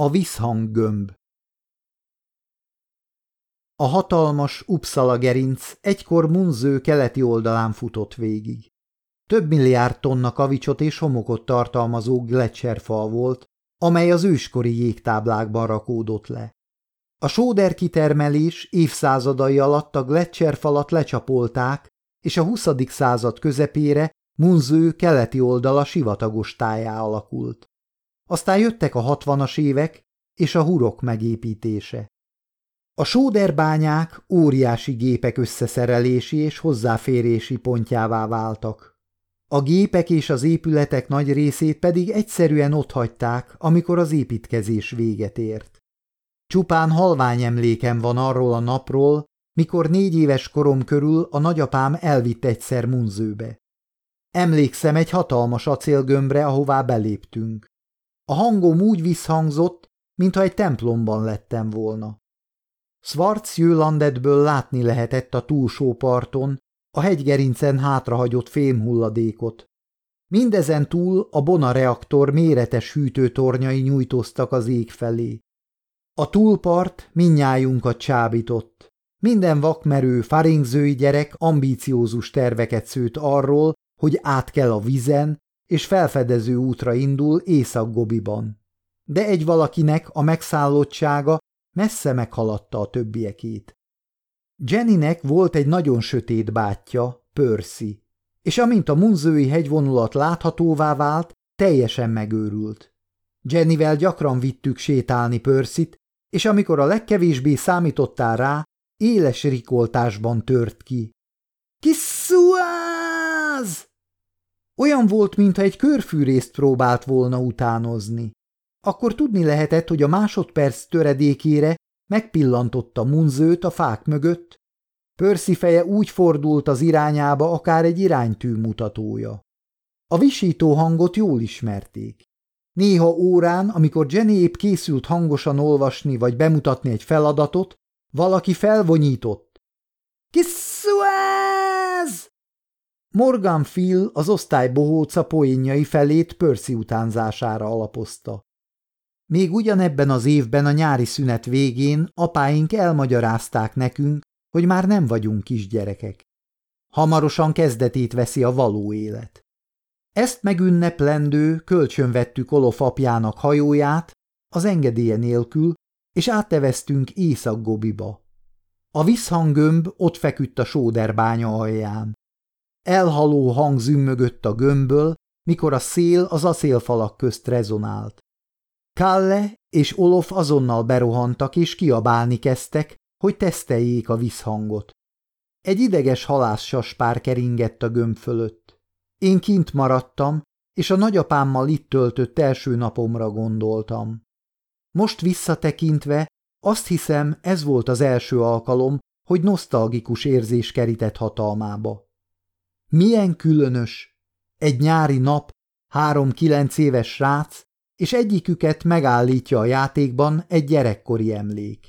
A visszhanggömb A hatalmas Uppsala gerinc egykor Munző keleti oldalán futott végig. Több milliárd tonna kavicsot és homokot tartalmazó gletszerfal volt, amely az őskori jégtáblákban rakódott le. A sóder kitermelés évszázadai alatt a gletszerfalat lecsapolták, és a 20. század közepére Munző keleti oldala sivatagos tájá alakult. Aztán jöttek a hatvanas évek és a hurok megépítése. A sóderbányák óriási gépek összeszerelési és hozzáférési pontjává váltak. A gépek és az épületek nagy részét pedig egyszerűen otthagyták, amikor az építkezés véget ért. Csupán halvány emlékem van arról a napról, mikor négy éves korom körül a nagyapám elvitt egyszer munzőbe. Emlékszem egy hatalmas acélgömbre, ahová beléptünk. A hangom úgy visszhangzott, mintha egy templomban lettem volna. Schwarzjölandetből látni lehetett a túlsó parton, a hegygerincen hátrahagyott fémhulladékot. Mindezen túl a Bona reaktor méretes hűtőtornyai nyújtoztak az ég felé. A túlpart minnyájunkat csábított. Minden vakmerő, faringzői gyerek ambíciózus terveket szőtt arról, hogy át kell a vizen, és felfedező útra indul Észak-Gobiban. De egy valakinek a megszállottsága messze meghaladta a többiekét. Jennynek volt egy nagyon sötét bátyja, Percy, és amint a munzői hegyvonulat láthatóvá vált, teljesen megőrült. Jennyvel gyakran vittük sétálni Percyt, és amikor a legkevésbé számítottál rá, éles rikoltásban tört ki. – Kiszúáz! Olyan volt, mintha egy körfűrészt próbált volna utánozni. Akkor tudni lehetett, hogy a másodperc töredékére megpillantotta munzőt a fák mögött, Pörszi feje úgy fordult az irányába, akár egy iránytű mutatója. A visító hangot jól ismerték. Néha órán, amikor Jenny épp készült hangosan olvasni vagy bemutatni egy feladatot, valaki felvonyított. – Kiszúáz! Morgan Phil az osztály bohóca poénjai felét Percy utánzására alapozta. Még ugyanebben az évben a nyári szünet végén apáink elmagyarázták nekünk, hogy már nem vagyunk kisgyerekek. Hamarosan kezdetét veszi a való élet. Ezt megünneplendő kölcsönvettük Olof apjának hajóját, az engedélye nélkül, és átteveztünk Észak-Gobiba. A visszhanggömb ott feküdt a sóderbánya alján. Elhaló hang zümmögött a gömbből, mikor a szél az acélfalak közt rezonált. Kalle és Olof azonnal berohantak és kiabálni kezdtek, hogy teszteljék a visszhangot. Egy ideges halászsaspár keringett a gömb fölött. Én kint maradtam, és a nagyapámmal itt töltött első napomra gondoltam. Most visszatekintve azt hiszem, ez volt az első alkalom, hogy nosztalgikus érzés kerített hatalmába. Milyen különös! Egy nyári nap, három kilenc éves srác, és egyiküket megállítja a játékban egy gyerekkori emlék.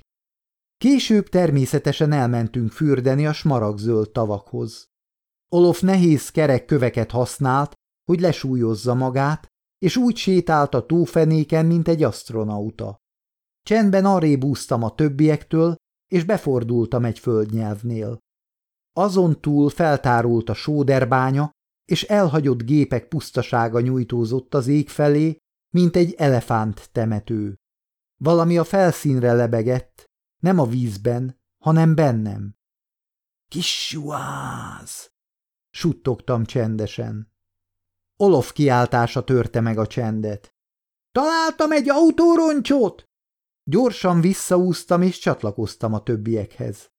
Később természetesen elmentünk fürdeni a smaragzöld tavakhoz. Olof nehéz kerek köveket használt, hogy lesúlyozza magát, és úgy sétált a tófenéken, mint egy asztronauta. Csendben arrébb úsztam a többiektől, és befordultam egy földnyelvnél. Azon túl feltárult a sóderbánya, és elhagyott gépek pusztasága nyújtózott az ég felé, mint egy elefánt temető. Valami a felszínre lebegett, nem a vízben, hanem bennem. Kissuáz! Suttogtam csendesen. Olof kiáltása törte meg a csendet. Találtam egy autóroncsot! Gyorsan visszaúztam és csatlakoztam a többiekhez.